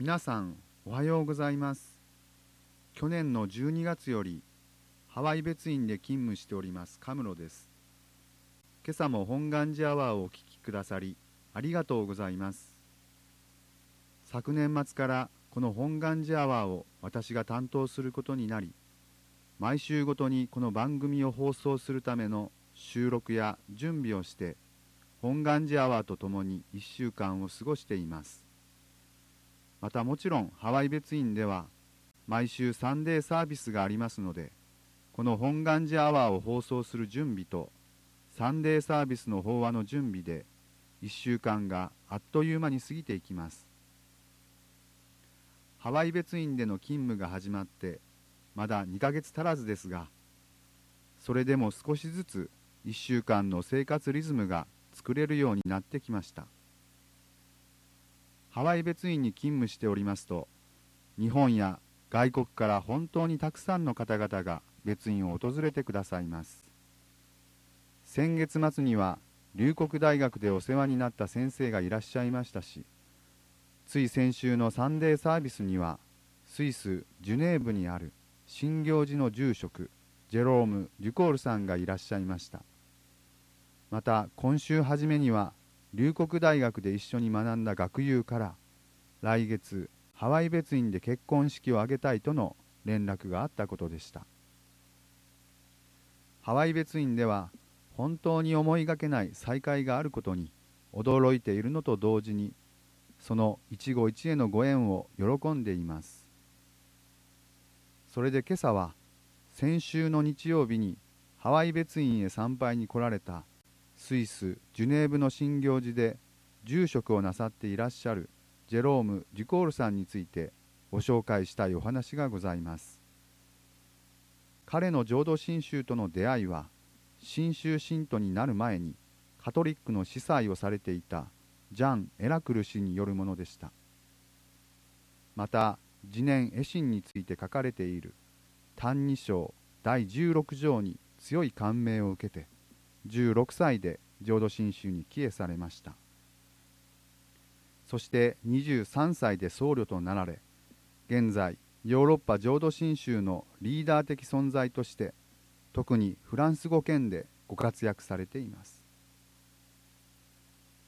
皆さんおはようございます。去年の12月よりハワイ別院で勤務しておりますカムロです。今朝も本願寺アワーをお聞きくださりありがとうございます。昨年末からこの本願寺アワーを私が担当することになり毎週ごとにこの番組を放送するための収録や準備をして本願寺アワーとともに1週間を過ごしています。またもちろんハワイ別院では毎週サンデーサービスがありますのでこの本願寺アワーを放送する準備とサンデーサービスの法話の準備で1週間があっという間に過ぎていきます。ハワイ別院での勤務が始まってまだ2ヶ月足らずですがそれでも少しずつ1週間の生活リズムが作れるようになってきました。ハワイ別院に勤務しておりますと日本や外国から本当にたくさんの方々が別院を訪れてくださいます。先月末には龍谷大学でお世話になった先生がいらっしゃいましたしつい先週のサンデーサービスにはスイス・ジュネーブにある新行寺の住職ジェローム・デュコールさんがいらっしゃいました。また今週初めには龍谷大学で一緒に学んだ学友から来月ハワイ別院で結婚式を挙げたいとの連絡があったことでした。ハワイ別院では本当に思いがけない再会があることに驚いているのと同時にその一期一会のご縁を喜んでいます。それで今朝は先週の日曜日にハワイ別院へ参拝に来られたスイス・ジュネーブの新行寺で住職をなさっていらっしゃるジェローム・デュコールさんについてご紹介したいお話がございます。彼の浄土真宗との出会いは真宗信徒になる前にカトリックの司祭をされていたジャン・エラクル氏によるものでした。また次年絵心について書かれている「歎異抄」第16条に強い感銘を受けて16歳で浄土真宗に帰依されました。そして23歳で僧侶となられ現在ヨーロッパ浄土真宗のリーダー的存在として特にフランス語圏でご活躍されています。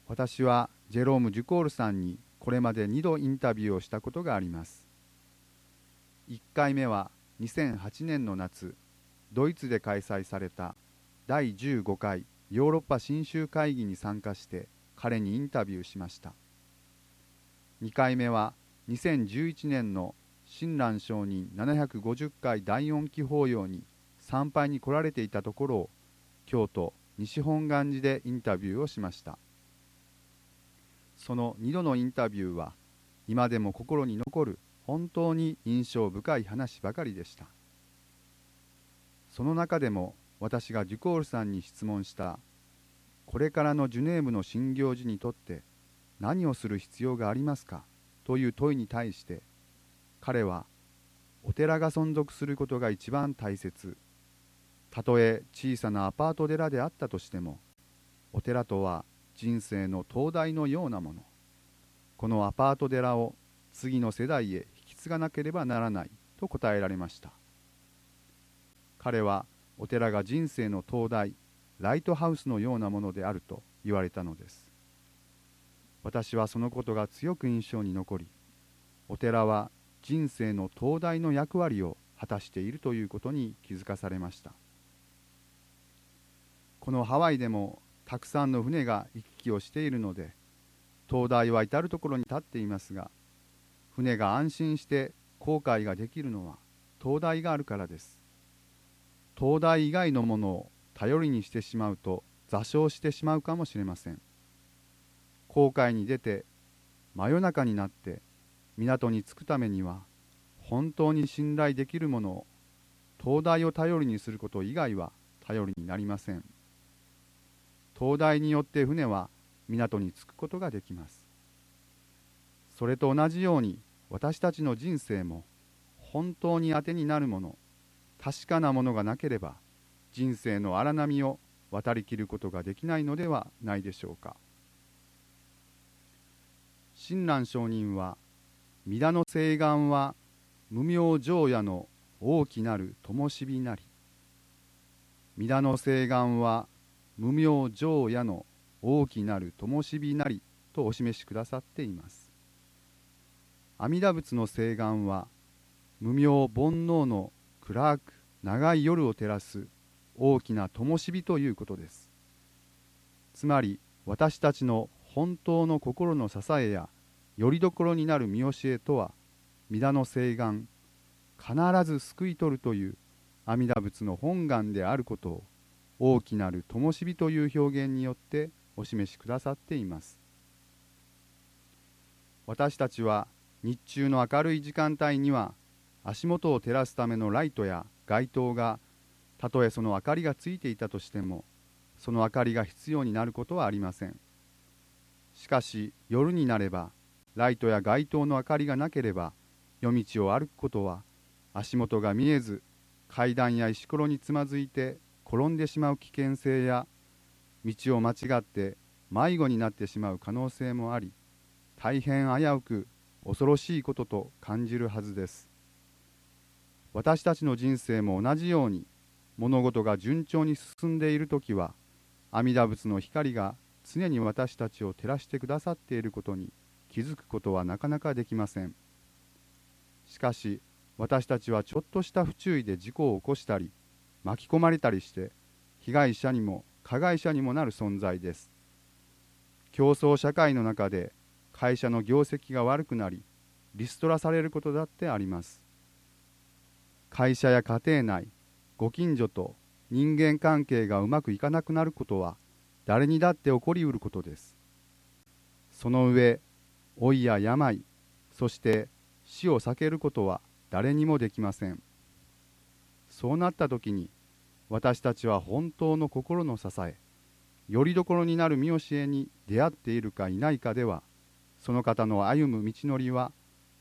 私はジェローム・ジュコールさんにこれまで2度インタビューをしたことがあります。1回目は2008年の夏ドイツで開催された第15回ヨーロッパ新州会議に参加して彼にインタビューしました。2回目は2011年の親鸞上人750回大恩記法要に参拝に来られていたところを京都西本願寺でインタビューをしました。その2度のインタビューは今でも心に残る本当に印象深い話ばかりでした。その中でも私がデュコールさんに質問した。これからのジュネーブの新行寺にとって何をする必要がありますか？という問いに対して彼はお寺が存続することが一番大切。たとえ小さなアパート寺であったとしてもお寺とは人生の灯台のようなもの。このアパート寺を次の世代へ引き継がなければならないと答えられました。彼はお寺が人生の灯台ライトハウスのようなものであると言われたのです。私はそのことが強く印象に残りお寺は人生の灯台の役割を果たしているということに気づかされました。このハワイでもたくさんの船が行き来をしているので灯台は至る所に立っていますが船が安心して航海ができるのは灯台があるからです。灯台以外のものを頼りにしてしまうと座礁してしまうかもしれません。航海に出て真夜中になって港に着くためには本当に信頼できるものを灯台を頼りにすること以外は頼りになりません。灯台によって船は港に着くことができます。それと同じように私たちの人生も本当に当てになるもの確かなものがなければ人生の荒波を渡りきることができないのではないでしょうか。親鸞上人は御田の西岸は無名城夜の大きなる灯火なり。御田の西岸は無名城夜の大きなる灯火なりとお示しくださっています。阿弥陀仏の西岸は無名煩悩の暗く長い夜を照らす大きな灯火ということです。つまり私たちの本当の心の支えやよりどころになる見教えとは弥陀の誓願必ず救い取るという阿弥陀仏の本願であることを大きなる灯火という表現によってお示しくださっています。私たちは日中の明るい時間帯には足元を照らすためのライトや街灯がたとえその明かりがついていたとしてもその明かりが必要になることはありません。しかし夜になればライトや街灯の明かりがなければ夜道を歩くことは足元が見えず階段や石ころにつまずいて転んでしまう危険性や道を間違って迷子になってしまう可能性もあり大変危うく恐ろしいことと感じるはずです。私たちの人生も同じように物事が順調に進んでいる時は阿弥陀仏の光が常に私たちを照らしてくださっていることに気づくことはなかなかできません。しかし私たちはちょっとした不注意で事故を起こしたり巻き込まれたりして被害者にも加害者にもなる存在です。競争社会の中で会社の業績が悪くなりリストラされることだってあります。会社や家庭内ご近所と人間関係がうまくいかなくなることは誰にだって起こりうることです。その上老いや病そして死を避けることは誰にもできません。そうなった時に私たちは本当の心の支えよりどころになる見教えに出会っているかいないかではその方の歩む道のりは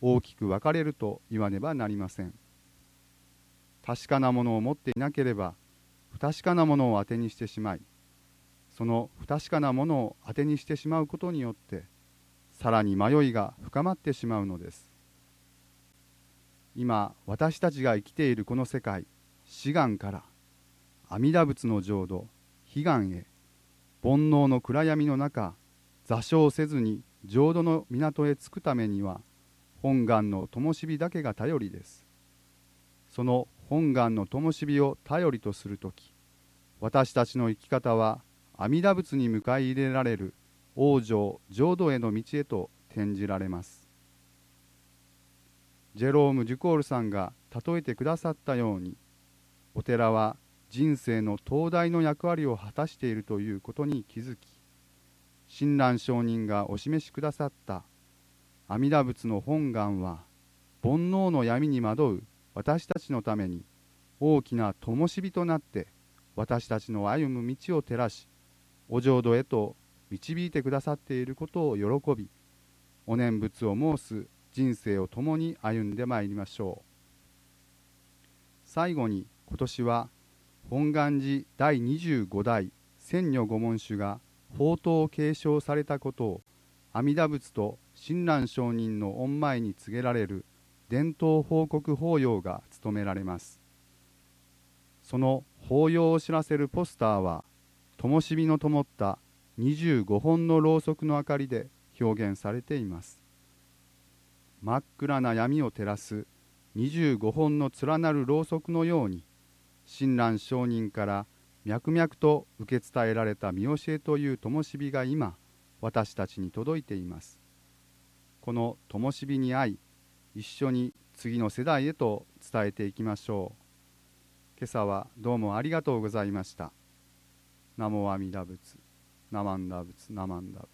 大きく分かれると言わねばなりません。確かなものを持っていなければ不確かなものを当てにしてしまいその不確かなものを当てにしてしまうことによってさらに迷いが深まってしまうのです。今私たちが生きているこの世界志願から阿弥陀仏の浄土悲願へ煩悩の暗闇の中座礁せずに浄土の港へ着くためには本願の灯火だけが頼りです。その本願の灯火を頼りとする時私たちの生き方は阿弥陀仏に迎え入れられる往生浄土への道へと転じられます。ジェローム・ジュコールさんが例えてくださったようにお寺は人生の東大の役割を果たしているということに気づき親鸞上人がお示しくださった阿弥陀仏の本願は煩悩の闇に惑う私たちのために大きな灯火となって私たちの歩む道を照らしお浄土へと導いてくださっていることを喜びお念仏を申す人生を共に歩んでまいりましょう。最後に今年は本願寺第25代千女御門主が法灯を継承されたことを阿弥陀仏と親鸞上人の御前に告げられる伝統報告法要が務められます。その法要を知らせるポスターは灯火の灯った25本のろうそくの明かりで表現されています。真っ暗な闇を照らす25本の連なるろうそくのように親鸞上人から脈々と受け伝えられた見教えという灯火が今私たちに届いています。この灯火に会い一緒に次の世代へと伝えていきましょう。今朝はどうもありがとうございました。ナモ阿弥陀仏。ナマンダ仏。ナマンダ仏。